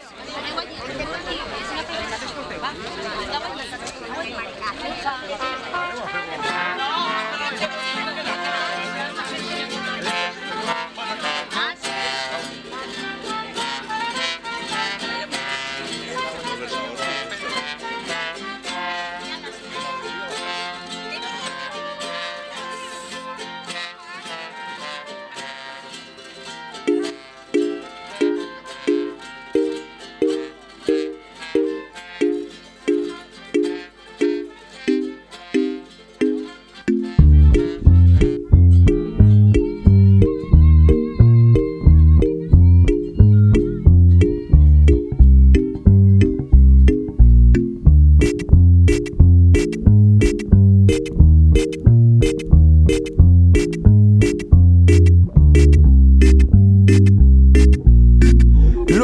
And what do you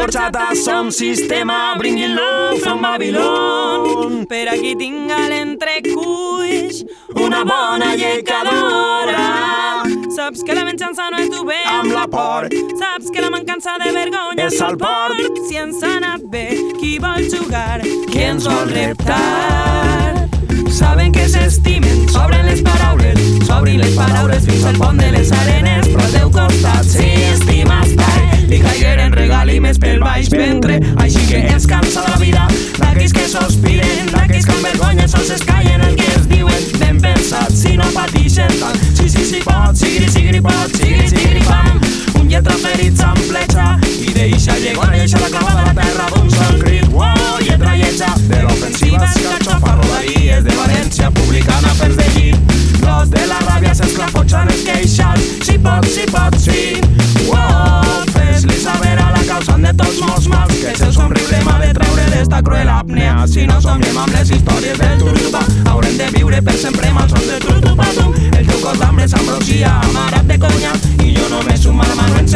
d'orxata som sistema, bringin love from Babilón. Per a qui tinga l'entrecuix, una bona llecadora. Saps que la venjança no és jovent. Amb la por. Saps que la mancança de vergonya és el port. Si ens ha anat bé, qui vol jugar? Qui ens vol reptar? Saben que s'estimen, s'obren les paraules, s'obrin les paraules fins al pont de les apnea. Si no somiem amb les històries del turrupa, haurem de viure per sempre amb els tu del tutupatum. El teu cos d'ambre s'ambrosia amarat de conya, i jo només un mal en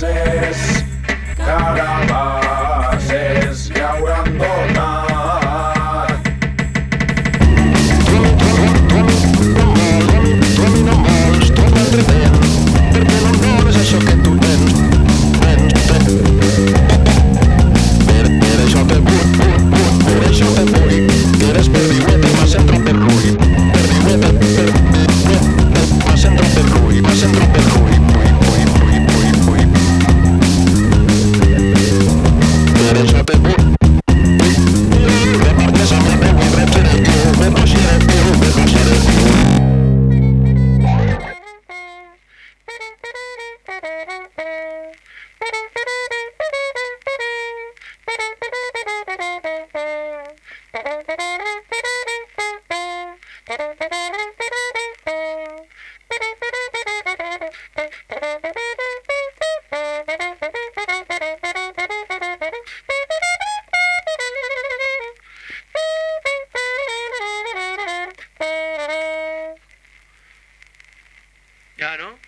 voces, cada Ya, ¿no?